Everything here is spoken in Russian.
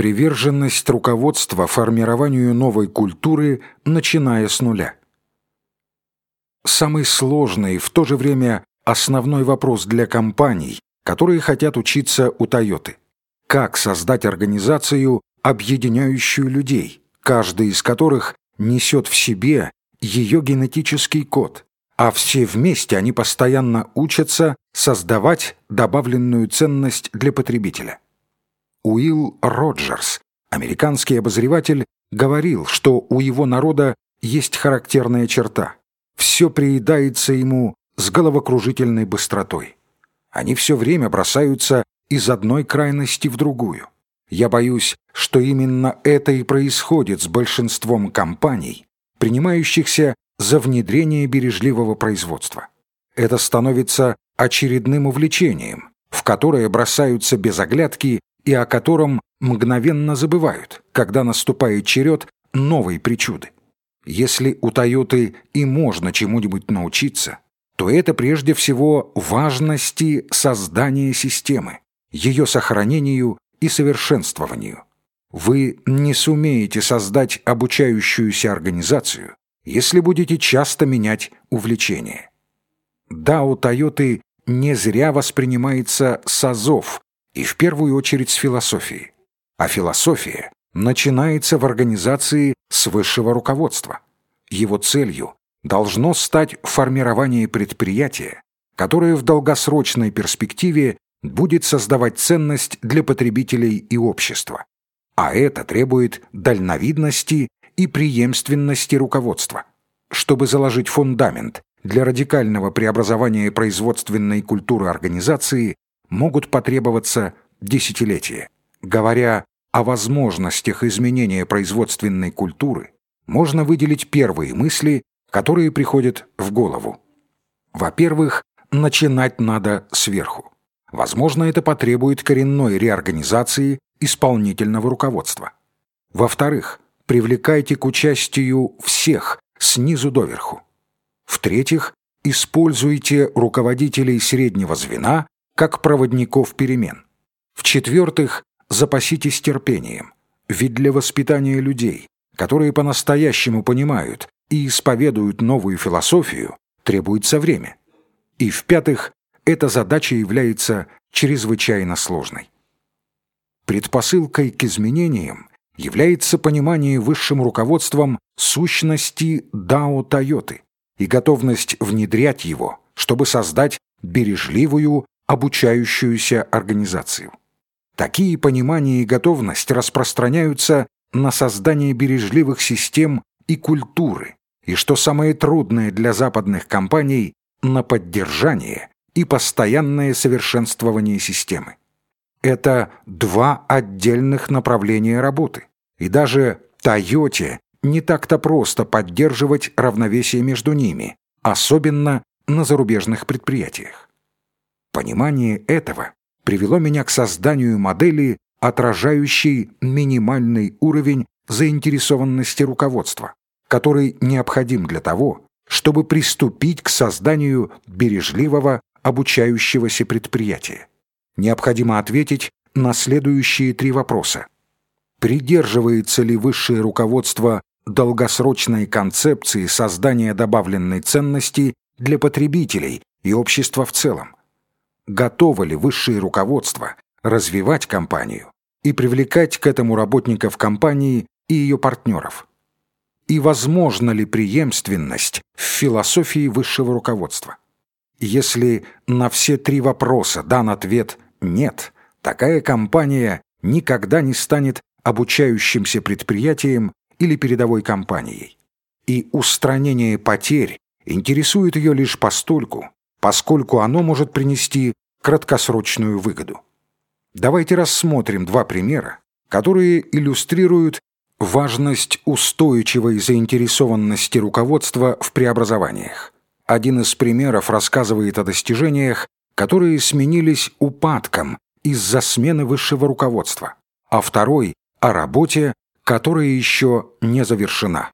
Приверженность руководства формированию новой культуры, начиная с нуля. Самый сложный и в то же время основной вопрос для компаний, которые хотят учиться у Тойоты. Как создать организацию, объединяющую людей, каждый из которых несет в себе ее генетический код, а все вместе они постоянно учатся создавать добавленную ценность для потребителя. Уилл Роджерс, американский обозреватель, говорил, что у его народа есть характерная черта. Все приедается ему с головокружительной быстротой. Они все время бросаются из одной крайности в другую. Я боюсь, что именно это и происходит с большинством компаний, принимающихся за внедрение бережливого производства. Это становится очередным увлечением, в которое бросаются без оглядки и о котором мгновенно забывают, когда наступает черед новой причуды. Если у Тойоты и можно чему-нибудь научиться, то это прежде всего важности создания системы, ее сохранению и совершенствованию. Вы не сумеете создать обучающуюся организацию, если будете часто менять увлечение. Да, у Тойоты не зря воспринимается с и в первую очередь с философией. А философия начинается в организации с высшего руководства. Его целью должно стать формирование предприятия, которое в долгосрочной перспективе будет создавать ценность для потребителей и общества. А это требует дальновидности и преемственности руководства. Чтобы заложить фундамент для радикального преобразования производственной культуры организации, могут потребоваться десятилетия. Говоря о возможностях изменения производственной культуры, можно выделить первые мысли, которые приходят в голову. Во-первых, начинать надо сверху. Возможно, это потребует коренной реорганизации исполнительного руководства. Во-вторых, привлекайте к участию всех, снизу доверху. В-третьих, используйте руководителей среднего звена как проводников перемен. В-четвертых, запаситесь терпением, ведь для воспитания людей, которые по-настоящему понимают и исповедуют новую философию, требуется время. И в-пятых, эта задача является чрезвычайно сложной. Предпосылкой к изменениям является понимание высшим руководством сущности Дао Тойоты и готовность внедрять его, чтобы создать бережливую, обучающуюся организацию. Такие понимания и готовность распространяются на создание бережливых систем и культуры, и, что самое трудное для западных компаний, на поддержание и постоянное совершенствование системы. Это два отдельных направления работы. И даже Тойоте не так-то просто поддерживать равновесие между ними, особенно на зарубежных предприятиях. Понимание этого привело меня к созданию модели, отражающей минимальный уровень заинтересованности руководства, который необходим для того, чтобы приступить к созданию бережливого обучающегося предприятия. Необходимо ответить на следующие три вопроса. Придерживается ли высшее руководство долгосрочной концепции создания добавленной ценности для потребителей и общества в целом? Готово ли высшее руководство развивать компанию и привлекать к этому работников компании и ее партнеров? И возможна ли преемственность в философии высшего руководства? Если на все три вопроса дан ответ «нет», такая компания никогда не станет обучающимся предприятием или передовой компанией. И устранение потерь интересует ее лишь постольку, поскольку оно может принести краткосрочную выгоду. Давайте рассмотрим два примера, которые иллюстрируют важность устойчивой заинтересованности руководства в преобразованиях. Один из примеров рассказывает о достижениях, которые сменились упадком из-за смены высшего руководства, а второй о работе, которая еще не завершена.